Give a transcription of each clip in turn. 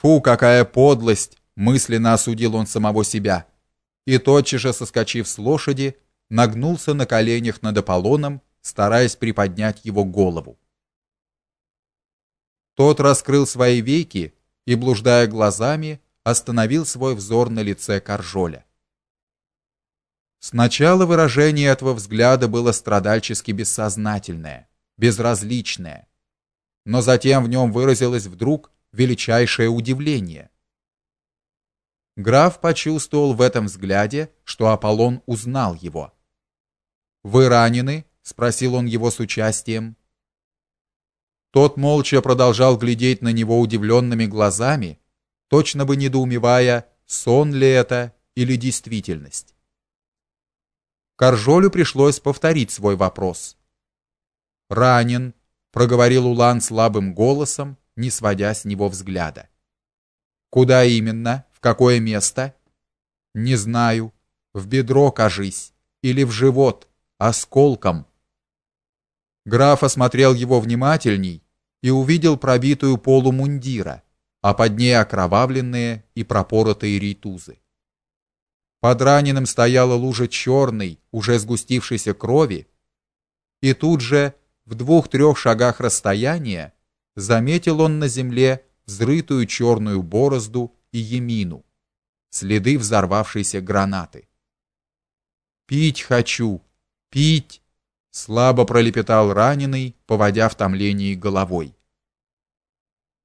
Фу, какая подлость, мысленно осудил он самого себя. И тотчас же соскочив с лошади, нагнулся на коленях над Аполлоном, стараясь приподнять его голову. Тот раскрыл свои веки и, блуждая глазами, остановил свой взор на лице Каржоля. Сначала выражение этого взгляда было страдальчески бессознательное, безразличное, но затем в нем выразилось вдруг величайшее удивление. Граф почувствовал в этом взгляде, что Аполлон узнал его. Вы ранены? спросил он его с участием. Тот молча продолжал глядеть на него удивленными глазами, точно бы недоумевая, сон ли это или действительность. Каржолю пришлось повторить свой вопрос. Ранен, проговорил Улан слабым голосом, не сводя с него взгляда. Куда именно? В какое место? Не знаю. В бедро, кажись, или в живот, осколком. Граф осмотрел его внимательней и увидел пробитую полу мундира, а под ней окровавленные и пропоротые рейтузы. Под раненым стояла лужа черной, уже сгустившейся крови, и тут же в двух-трех шагах расстояния заметил он на земле взрытую черную борозду и емину, следы взорвавшейся гранаты. Пить хочу, пить, слабо пролепетал раненый, поводя в томлении головой.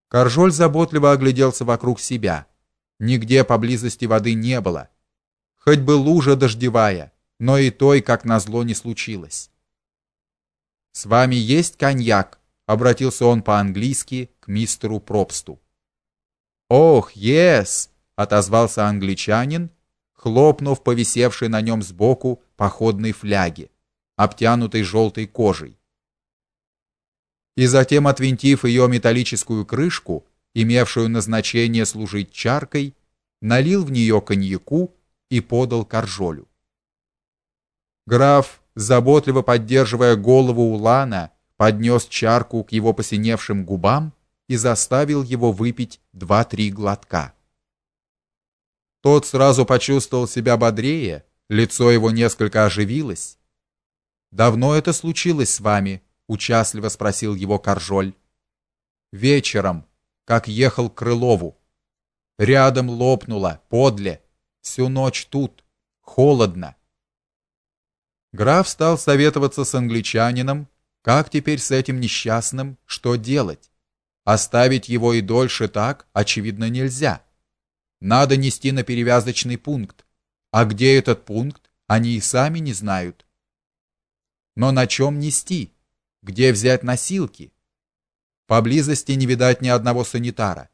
Каржоль заботливо огляделся вокруг себя. Нигде поблизости воды не было. Хоть бы лужа дождевая, но и той, как назло, не случилось. С вами есть коньяк? Обратился он по-английски к мистеру Пропсту. "Ох, yes", отозвался англичанин, хлопнув по висевшей на нем сбоку походной фляге, обтянутой желтой кожей. И затем, отвинтив ее металлическую крышку, имевшую назначение служить чаркой, налил в нее коньяку и подал Каржолю. Граф заботливо поддерживая голову Улана, поднес чарку к его посиневшим губам и заставил его выпить два-три глотка. Тот сразу почувствовал себя бодрее, лицо его несколько оживилось. Давно это случилось с вами? участливо спросил его Каржоль. Вечером, как ехал к Крылову. Рядом лопнуло, подле. Всю ночь тут. Холодно. Граф стал советоваться с англичанином, как теперь с этим несчастным, что делать? Оставить его и дольше так, очевидно, нельзя. Надо нести на перевязочный пункт. А где этот пункт, они и сами не знают. Но на чем нести? Где взять носилки? Поблизости не видать ни одного санитара.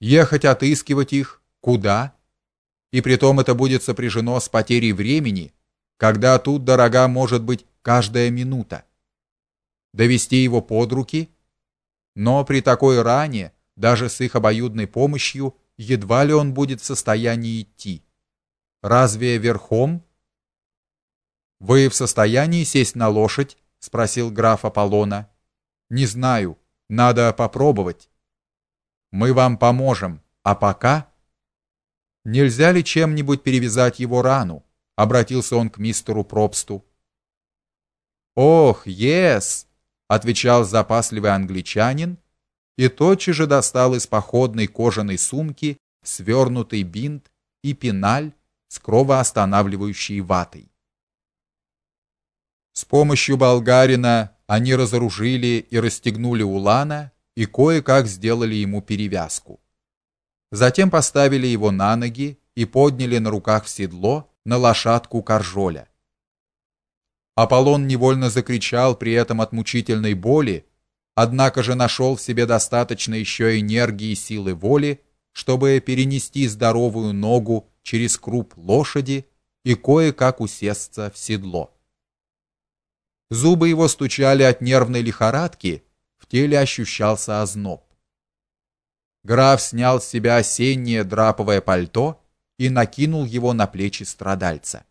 Ехать отыскивать их куда? И притом это будет сопряжено с потерей времени когда тут дорога может быть каждая минута. Довести его под руки, но при такой ране, даже с их обоюдной помощью, едва ли он будет в состоянии идти. Разве верхом? Вы в состоянии сесть на лошадь? спросил граф Аполлона. Не знаю, надо попробовать. Мы вам поможем, а пока нельзя ли чем-нибудь перевязать его рану? обратился он к мистеру Пробсту. "Ох, yes", отвечал запасливый англичанин и тотчас же достал из походной кожаной сумки свернутый бинт и пеналь с кровоостанавливающей ватой. С помощью болгарина они разоружили и расстегнули улана и кое-как сделали ему перевязку. Затем поставили его на ноги и подняли на руках в седло на лошадку Каржоля. Аполлон невольно закричал при этом от мучительной боли, однако же нашел в себе достаточно еще энергии и силы воли, чтобы перенести здоровую ногу через круп лошади и кое-как усесться в седло. Зубы его стучали от нервной лихорадки, в теле ощущался озноб. Граф снял с себя осеннее драповое пальто и накинул его на плечи страдальца.